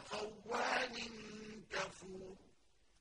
وخوان